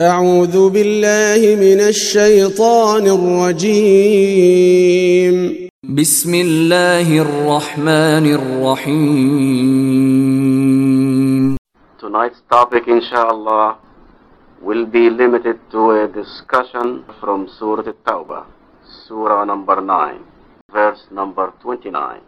أعوذ بالله من الشيطان الرجيم بسم الله الرحمن الرحيم Tonight's topic, inshallah, will be limited to a discussion from Surah At-Tawbah, Surah number 9, verse number 29.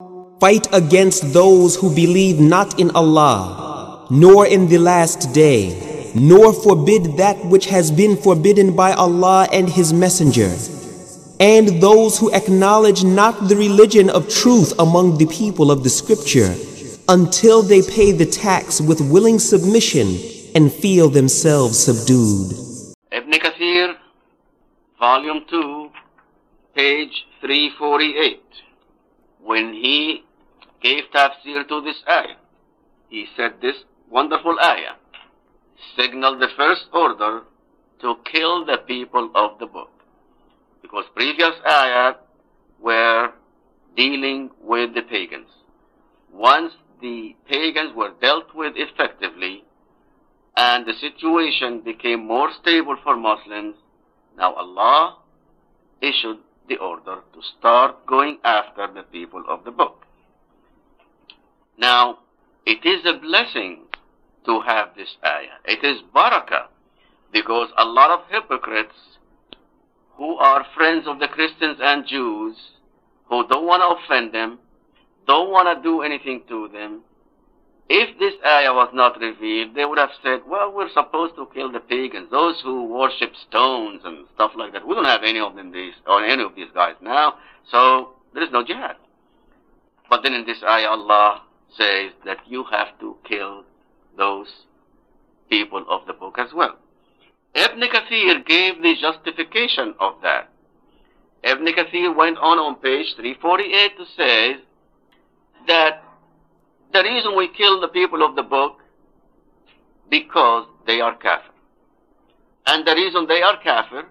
Fight against those who believe not in Allah, nor in the last day, nor forbid that which has been forbidden by Allah and His Messenger, and those who acknowledge not the religion of truth among the people of the Scripture, until they pay the tax with willing submission and feel themselves subdued. Ibn Kathir, volume 2, page 348. When he gave tafsir to this ayah, he said this wonderful ayah signaled the first order to kill the people of the book. Because previous ayah were dealing with the pagans. Once the pagans were dealt with effectively and the situation became more stable for Muslims, now Allah issued the order to start going after the people of the book. Now, it is a blessing to have this ayah. It is barakah because a lot of hypocrites who are friends of the Christians and Jews who don't want to offend them, don't want to do anything to them, if this ayah was not revealed, they would have said, well, we're supposed to kill the pagans, those who worship stones and stuff like that. We don't have any of them these, or any of these guys now, so there is no jihad. But then in this ayah, Allah says that you have to kill those people of the book as well. Ibn Kathir gave the justification of that. Ibn Kathir went on on page 348 to say that the reason we kill the people of the book because they are kafir. And the reason they are kafir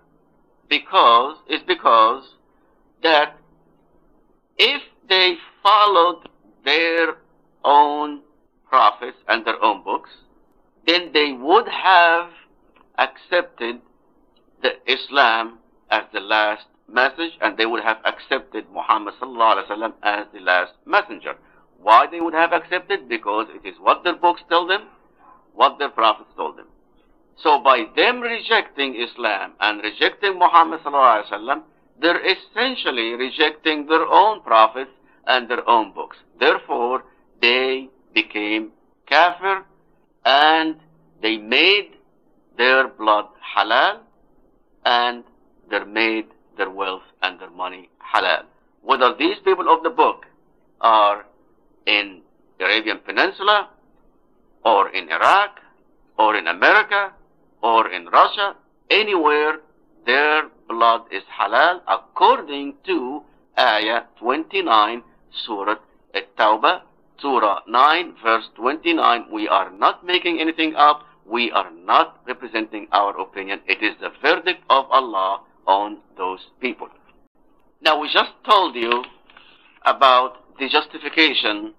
because is because that if they followed their own prophets and their own books, then they would have accepted the Islam as the last message and they would have accepted Muhammad as the last messenger. Why they would have accepted? Because it is what their books tell them, what their prophets told them. So by them rejecting Islam and rejecting Muhammad they're essentially rejecting their own prophets and their own books. Therefore, became kafir and they made their blood halal and they made their wealth and their money halal. Whether these people of the book are in the Arabian Peninsula or in Iraq or in America or in Russia, anywhere their blood is halal according to Ayah 29 Surah At-Tawbah Surah 9 verse 29 we are not making anything up. We are not representing our opinion. It is the verdict of Allah on those people. Now we just told you about the justification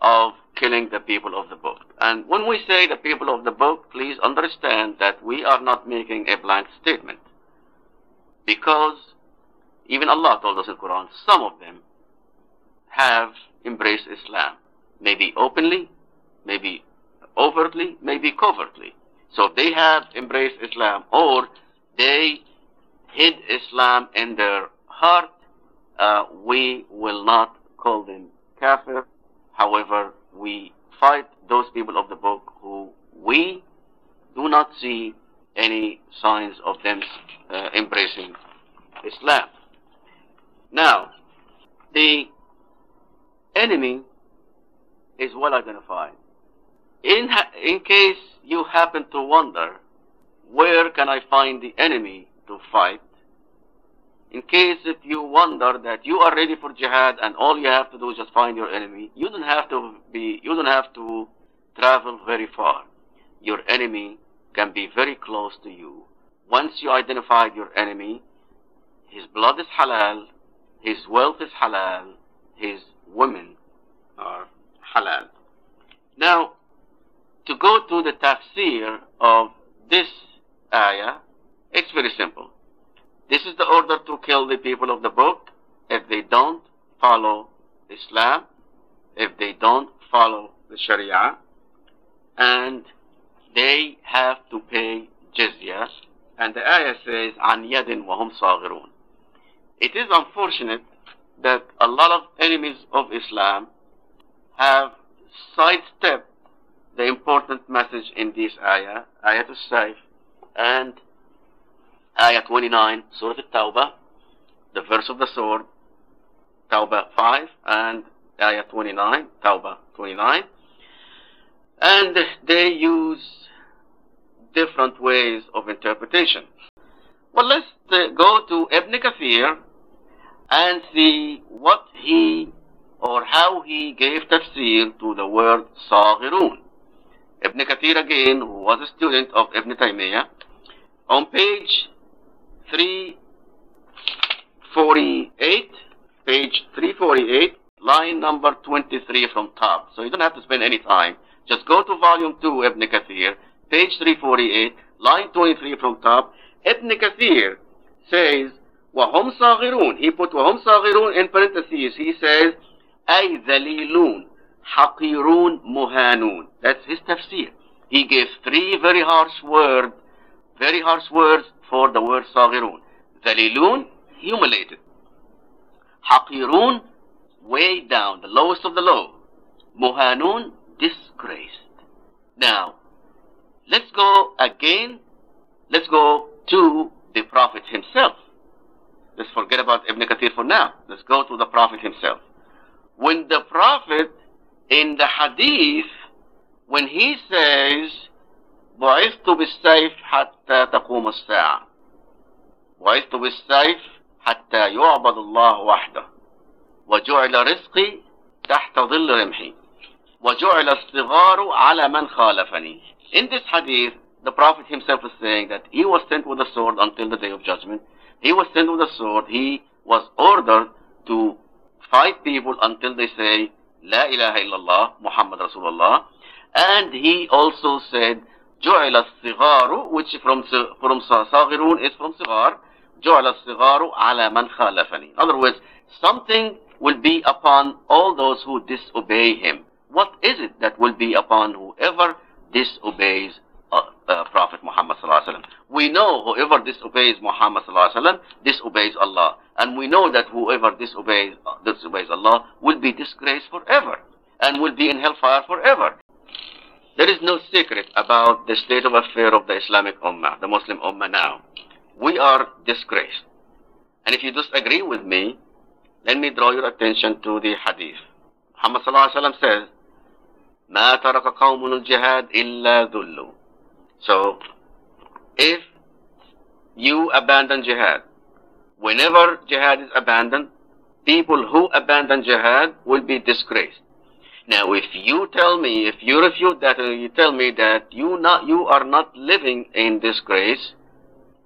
of killing the people of the book. And when we say the people of the book please understand that we are not making a blank statement. Because even Allah told us in Quran some of them have embraced Islam maybe openly, maybe overtly, maybe covertly. So they have embraced Islam or they hid Islam in their heart. Uh, we will not call them kafir. However, we fight those people of the book who we do not see any signs of them uh, embracing Islam. Now, the enemy is well identified. In, in case you happen to wonder where can I find the enemy to fight? In case if you wonder that you are ready for jihad and all you have to do is just find your enemy, you don't have to be, you don't have to travel very far. Your enemy can be very close to you. Once you identify your enemy, his blood is halal, his wealth is halal, his women are halal. Now, to go to the tafsir of this ayah, it's very simple. This is the order to kill the people of the book if they don't follow Islam, if they don't follow the Sharia, and they have to pay jizya. And the ayah says, "An yadin wahum. It is unfortunate that a lot of enemies of Islam have sidestepped the important message in this ayah, ayah to Saif, and ayah 29, Surah Al-Tawbah, the verse of the sword, Tawbah 5, and ayah 29, Tawbah 29. And they use different ways of interpretation. Well, let's uh, go to Ibn Kathir and see what he or how he gave tafsir to the word Saghirun. Ibn Kathir again, who was a student of Ibn Taymiyyah, on page 348, page 348, line number 23 from top. So you don't have to spend any time. Just go to volume 2, Ibn Kathir, page 348, line 23 from top. Ibn Kathir says, وهم صاغرون. He put وهم صاغرون in parentheses. He says, أي ذليلون حقيرون مهانون. That's his tafsir. He gave three very harsh words, very harsh words for the word صاغرون. ذليلون, humiliated. حقيرون, way down, the lowest of the low. Muhanun, disgraced. Now, let's go again, let's go to the Prophet himself. Let's forget about Ibn Kathir for now. Let's go to the Prophet himself. When the Prophet in the Hadith, when he says, بعثت بالسيف حتى تقوم الساعة بعثت بالسيف حتى يعبد الله وحده وجعل رزقي تحت ظل رمحي وجعل الصغار على من خالفني In this hadith, the Prophet himself is saying that he was sent with a sword until the day of judgment. He was sent with a sword. He was ordered to fight people until they say, La ilaha illallah, Muhammad Rasulullah. And he also said, جعل الصغار which from, from saghirun is from صغار Jo'ala الصغار على من khalafani. In other words, something will be upon all those who disobey him. What is it that will be upon whoever disobeys uh, uh, Prophet Muhammad sallallahu alaihi wasallam? We know whoever disobeys Muhammad sallallahu alaihi wasallam disobeys Allah, and we know that whoever disobeys uh, disobeys Allah will be disgraced forever and will be in hellfire forever. There is no secret about the state of affair of the Islamic Ummah, the Muslim Ummah now. We are disgraced. And if you disagree with me, let me draw your attention to the hadith. Muhammad sallallahu alaihi wasallam says, ما ترك قوم الجهاد إلا ذلوا. so, if you abandon jihad, whenever jihad is abandoned, people who abandon jihad will be disgraced. Now, if you tell me, if you refute that, and you tell me that you not, you are not living in disgrace,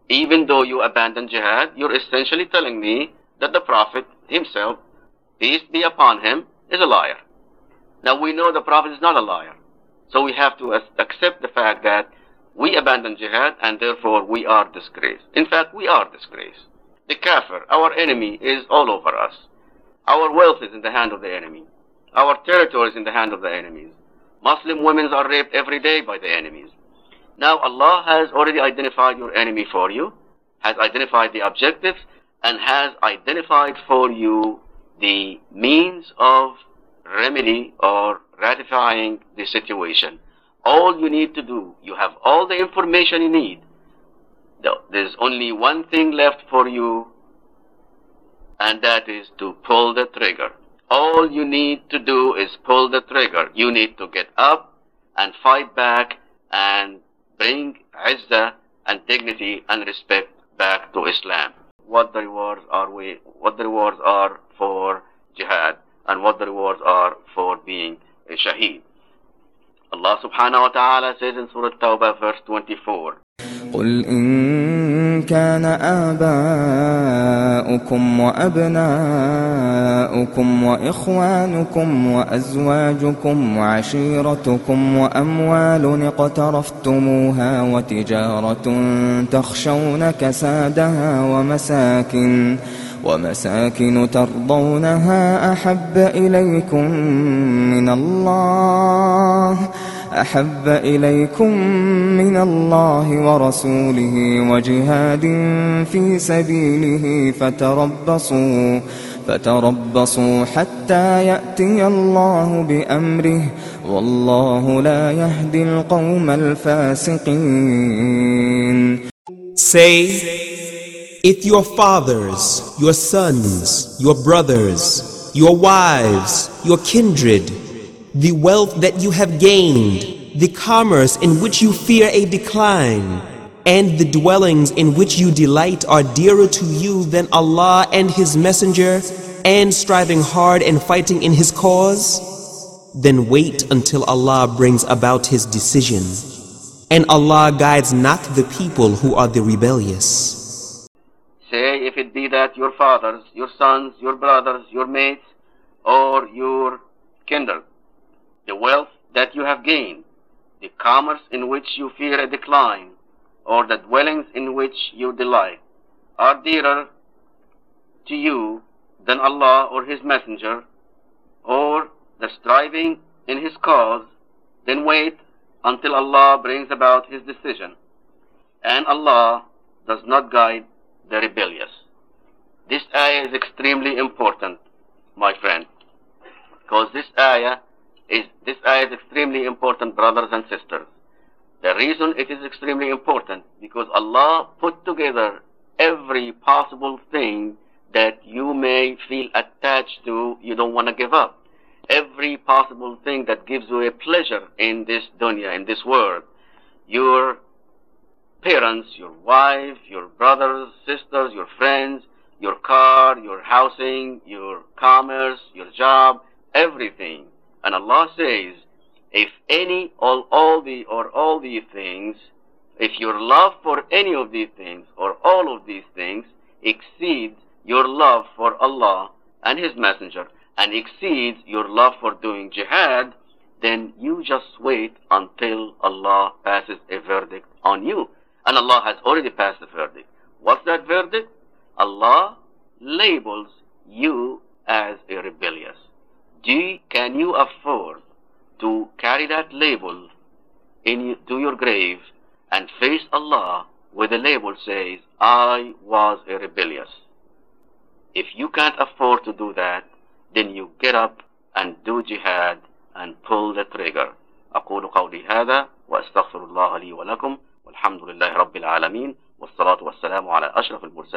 even though you abandon jihad, you're essentially telling me that the Prophet himself, peace be upon him, is a liar. Now we know the Prophet is not a liar. So we have to accept the fact that we abandon jihad and therefore we are disgraced. In fact, we are disgraced. The kafir, our enemy, is all over us. Our wealth is in the hand of the enemy. Our territory is in the hand of the enemies. Muslim women are raped every day by the enemies. Now Allah has already identified your enemy for you, has identified the objectives, and has identified for you the means of remedy or ratifying the situation. All you need to do, you have all the information you need. There's only one thing left for you, and that is to pull the trigger. All you need to do is pull the trigger. You need to get up and fight back and bring izzah and dignity and respect back to Islam. What the rewards are we, what the rewards are for jihad and what the rewards are for being a shaheed. Allah subhanahu wa ta'ala says in Surah Tawbah verse 24, قل إن كان آباؤكم وأبناؤكم وإخوانكم وأزواجكم وعشيرتكم وأموال اقترفتموها وتجارة تخشون كسادها ومساكن ومساكن ترضونها أحب إليكم من الله أحب إليكم من الله ورسوله وجهاد في سبيله فتربصوا فتربصوا حتى يأتي الله بأمره والله لا يهدي القوم الفاسقين. Say, if your fathers, your sons, your brothers, your wives, your kindred, the wealth that you have gained, the commerce in which you fear a decline, and the dwellings in which you delight are dearer to you than Allah and His Messenger, and striving hard and fighting in His cause, then wait until Allah brings about His decision. And Allah guides not the people who are the rebellious. Be that your fathers, your sons, your brothers, your mates, or your kindred, the wealth that you have gained, the commerce in which you fear a decline, or the dwellings in which you delight, are dearer to you than Allah or His Messenger, or the striving in His cause, then wait until Allah brings about His decision. And Allah does not guide the rebellious. This ayah is extremely important, my friend, because this ayah is this ayah is extremely important, brothers and sisters. The reason it is extremely important because Allah put together every possible thing that you may feel attached to, you don't want to give up. Every possible thing that gives you a pleasure in this dunya, in this world. Your parents, your wife, your brothers, sisters, your friends, your car, your housing, your commerce, your job, everything. And Allah says, if any, all, all the, or all these things, if your love for any of these things, or all of these things, exceeds your love for Allah and His Messenger, and exceeds your love for doing jihad, then you just wait until Allah passes a verdict on you. And Allah has already passed the verdict. What's that verdict? Allah labels you as a rebellious. Do, can you afford to carry that label in, to your grave and face Allah where the label says, I was a rebellious? If you can't afford to do that, then you get up and do jihad and pull the trigger. أقول قولي هذا وأستغفر الله لي ولكم والحمد لله رب العالمين والصلاة والسلام على أشرف المرسلين